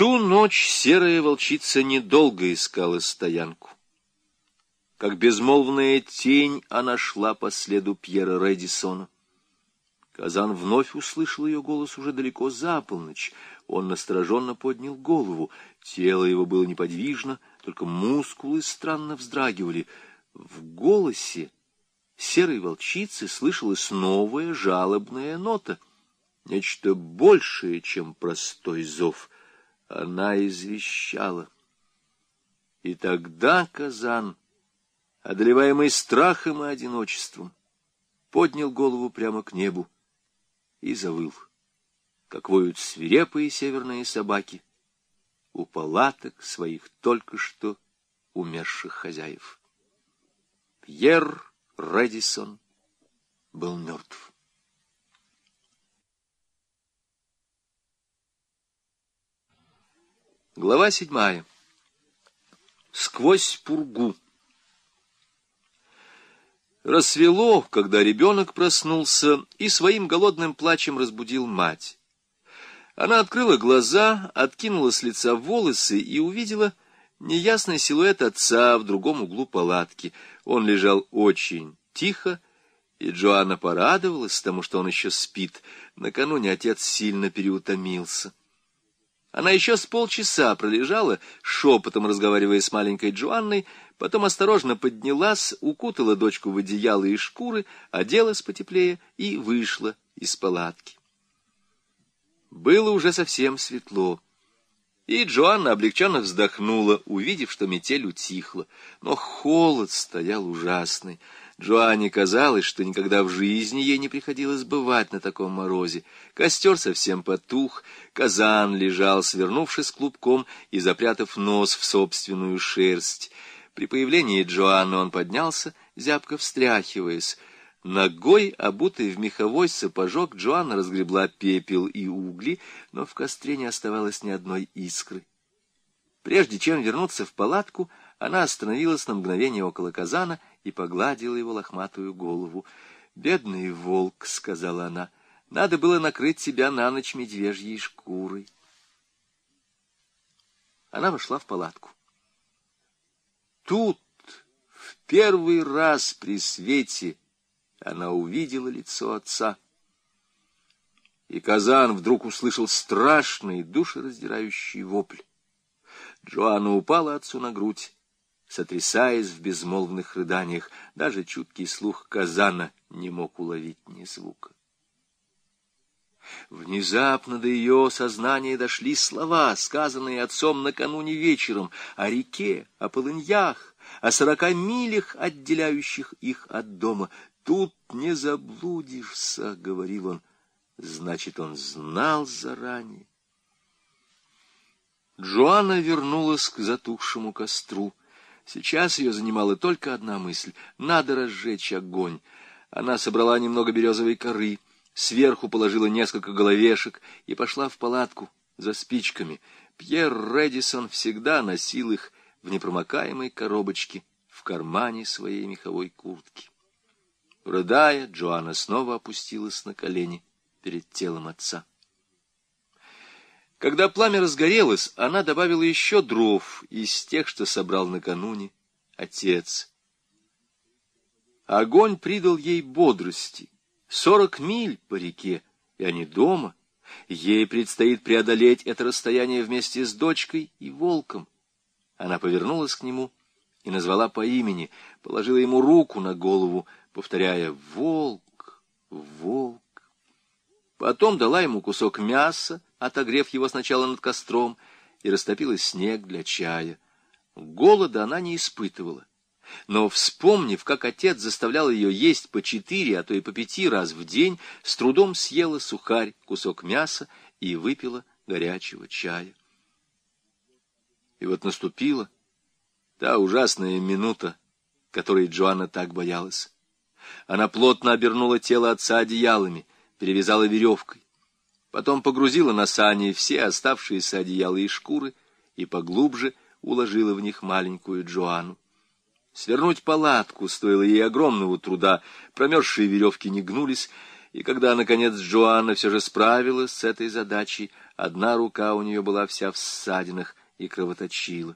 ту ночь серая волчица недолго искала стоянку. Как безмолвная тень она шла по следу Пьера Редисона. Казан вновь услышал ее голос уже далеко за полночь. Он настороженно поднял голову. Тело его было неподвижно, только мускулы странно вздрагивали. В голосе серой волчицы слышалась новая жалобная нота. Нечто большее, чем простой зов. Она извещала. И тогда Казан, одолеваемый страхом и одиночеством, поднял голову прямо к небу и завыл, как воют свирепые северные собаки у палаток своих только что умерших хозяев. Пьер Редисон был мертв. Глава седьмая. Сквозь пургу. Рассвело, когда ребенок проснулся и своим голодным плачем разбудил мать. Она открыла глаза, откинула с лица волосы и увидела неясный силуэт отца в другом углу палатки. Он лежал очень тихо, и Джоанна порадовалась тому, что он еще спит. Накануне отец сильно переутомился. Она еще с полчаса пролежала, шепотом разговаривая с маленькой Джоанной, потом осторожно поднялась, укутала дочку в одеяло и шкуры, оделась потеплее и вышла из палатки. Было уже совсем светло, и Джоанна облегченно вздохнула, увидев, что метель утихла, но холод стоял ужасный. Джоанне казалось, что никогда в жизни ей не приходилось бывать на таком морозе. Костер совсем потух, казан лежал, свернувшись клубком и запрятав нос в собственную шерсть. При появлении Джоанны он поднялся, зябко встряхиваясь. Ногой, обутой в меховой сапожок, Джоанна разгребла пепел и угли, но в костре не оставалось ни одной искры. Прежде чем вернуться в палатку, она остановилась на мгновение около казана и погладила его лохматую голову. «Бедный волк», — сказала она, — «надо было накрыть тебя на ночь медвежьей шкурой». Она вошла в палатку. Тут, в первый раз при свете, она увидела лицо отца. И Казан вдруг услышал страшный, душераздирающий вопль. Джоанна упала отцу на грудь сотрясаясь в безмолвных рыданиях. Даже чуткий слух казана не мог уловить ни звука. Внезапно до ее сознания дошли слова, сказанные отцом накануне вечером, о реке, о полыньях, о сорока милях, отделяющих их от дома. «Тут не заблудишься», — говорил он. Значит, он знал заранее. Джоанна вернулась к затухшему костру. Сейчас ее занимала только одна мысль — надо разжечь огонь. Она собрала немного березовой коры, сверху положила несколько головешек и пошла в палатку за спичками. Пьер Редисон всегда носил их в непромокаемой коробочке в кармане своей меховой куртки. Рыдая, Джоанна снова опустилась на колени перед телом отца. Когда пламя разгорелось, она добавила еще дров из тех, что собрал накануне отец. Огонь придал ей бодрости. Сорок миль по реке, и они дома. Ей предстоит преодолеть это расстояние вместе с дочкой и волком. Она повернулась к нему и назвала по имени, положила ему руку на голову, повторяя «Волк! Волк!». Потом дала ему кусок мяса, отогрев его сначала над костром, и растопила снег для чая. Голода она не испытывала. Но, вспомнив, как отец заставлял ее есть по четыре, а то и по пяти раз в день, с трудом съела сухарь, кусок мяса и выпила горячего чая. И вот наступила та ужасная минута, которой Джоанна так боялась. Она плотно обернула тело отца одеялами, перевязала веревкой. Потом погрузила на сани все оставшиеся одеяла и шкуры и поглубже уложила в них маленькую Джоанну. Свернуть палатку стоило ей огромного труда, промерзшие веревки не гнулись, и когда, наконец, Джоанна все же справилась с этой задачей, Одна рука у нее была вся в ссадинах и кровоточила.